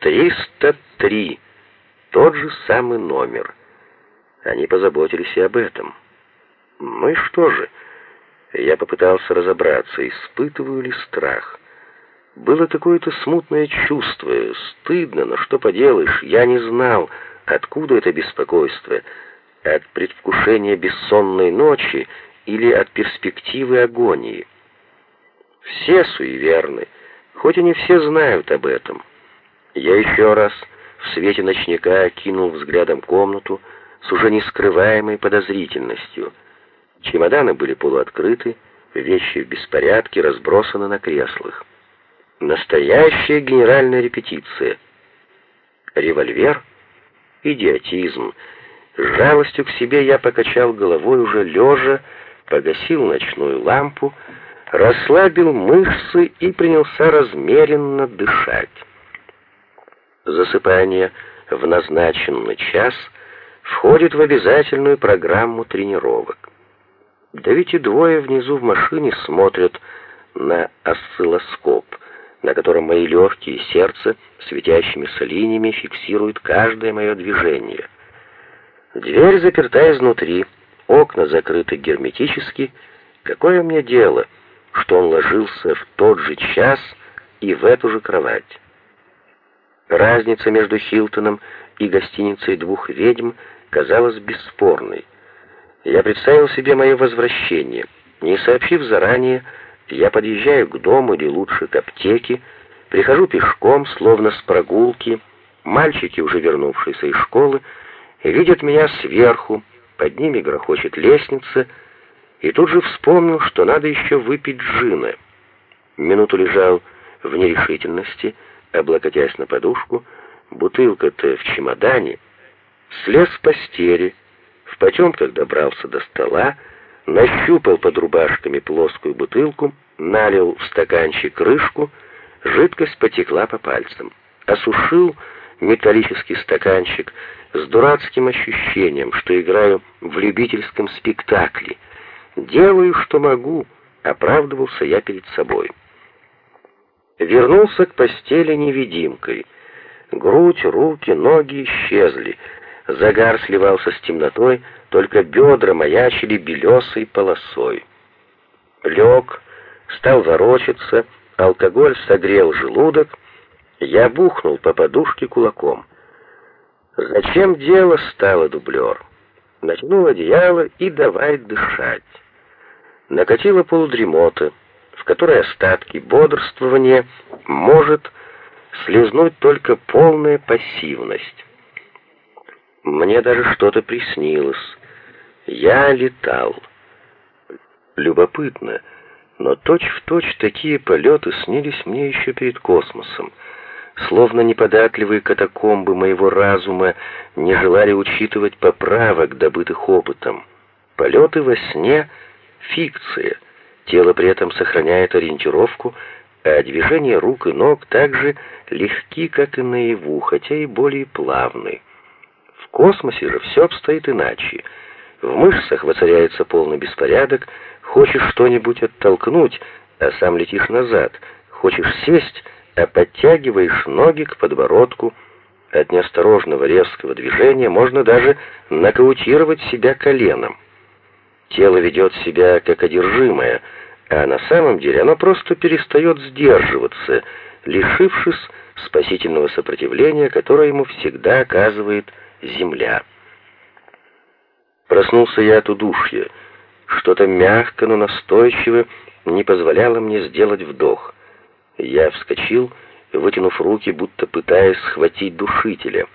303. Тот же самый номер. Они позаботились и об этом. Ну и что же? Я попытался разобраться, испытываю ли страх. Было какое-то смутное чувство, стыдно, но что поделаешь, я не знал, откуда это беспокойство, от предвкушения бессонной ночи или от перспективы агонии. Все суеверны, хоть и не все знают об этом. Я еще раз в свете ночника окинул взглядом комнату с уже нескрываемой подозрительностью. Чемоданы были полуоткрыты, вещи в беспорядке разбросаны на креслах. Настоящая генеральная репетиция. Револьвер? Идиотизм. С жалостью к себе я покачал головой уже лежа, погасил ночную лампу, расслабил мышцы и принялся размеренно дышать. Засыпание в назначенный час входит в обязательную программу тренировок. Да ведь и двое внизу в машине смотрят на осциллоскоп, на котором мои легкие и сердце светящимися линиями фиксируют каждое мое движение. Дверь заперта изнутри, окна закрыты герметически. Какое мне дело, что он ложился в тот же час и в эту же кровать? Разница между Хилтоном и гостиницей двух ведьм казалась бесспорной. Я представил себе мое возвращение. Не сообщив заранее, я подъезжаю к дому или лучше к аптеке, прихожу пешком, словно с прогулки. Мальчики, уже вернувшиеся из школы, видят меня сверху, под ними грохочет лестница, и тут же вспомнил, что надо еще выпить джина. Минуту лежал в нерешительности, облокотясь на подушку, бутылка-то в чемодане, слез с постели, в потемках добрался до стола, нащупал под рубашками плоскую бутылку, налил в стаканчик крышку, жидкость потекла по пальцам. Осушил металлический стаканчик с дурацким ощущением, что играю в любительском спектакле. Делаю, что могу, оправдывался я перед собой. Вернулся к постели невидимкой. Грудь, руки, ноги исчезли. Загар сливался с темнотой, только бедра маячили белесой полосой. Лег, стал ворочаться, алкоголь согрел желудок, я бухнул по подушке кулаком. Зачем дело стало дублер? Натянул одеяло и давай дышать. Накатила полудремота в которой остатки бодрствования может слезнуть только полная пассивность. Мне даже что-то приснилось. Я летал. Любопытно, но точь-в-точь точь такие полеты снились мне еще перед космосом. Словно неподатливые катакомбы моего разума не желали учитывать поправок, добытых опытом. Полеты во сне — фикция — Тело при этом сохраняет ориентировку, а движения рук и ног также легки, как и наяву, хотя и более плавны. В космосе же все обстоит иначе. В мышцах воцаряется полный беспорядок, хочешь что-нибудь оттолкнуть, а сам летишь назад, хочешь сесть, а подтягиваешь ноги к подбородку. От неосторожного резкого движения можно даже нокаутировать себя коленом. Тело ведет себя как одержимое, а на самом деле оно просто перестает сдерживаться, лишившись спасительного сопротивления, которое ему всегда оказывает земля. Проснулся я от удушья. Что-то мягко, но настойчиво не позволяло мне сделать вдох. Я вскочил, вытянув руки, будто пытаясь схватить душителя.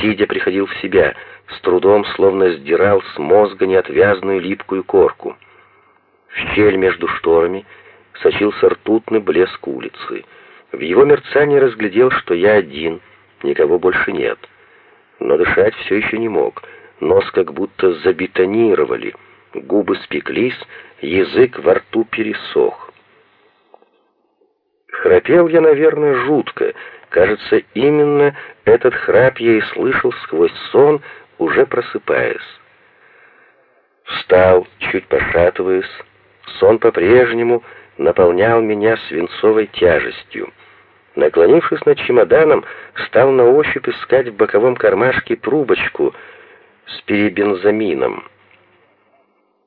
Сидя приходил в себя — с трудом словно сдирал с мозга неотвязную липкую корку. В щель между шторами сочился ртутный блеск улицы. В его мерцании разглядел, что я один, никого больше нет. Но дышать все еще не мог. Нос как будто забетонировали, губы спеклись, язык во рту пересох. Храпел я, наверное, жутко. Кажется, именно этот храп я и слышал сквозь сон, уже просыпаясь. Встал, чуть пошатываясь, сон по-прежнему наполнял меня свинцовой тяжестью. Наклонившись над чемоданом, стал на ощупь искать в боковом кармашке трубочку с перебензамином.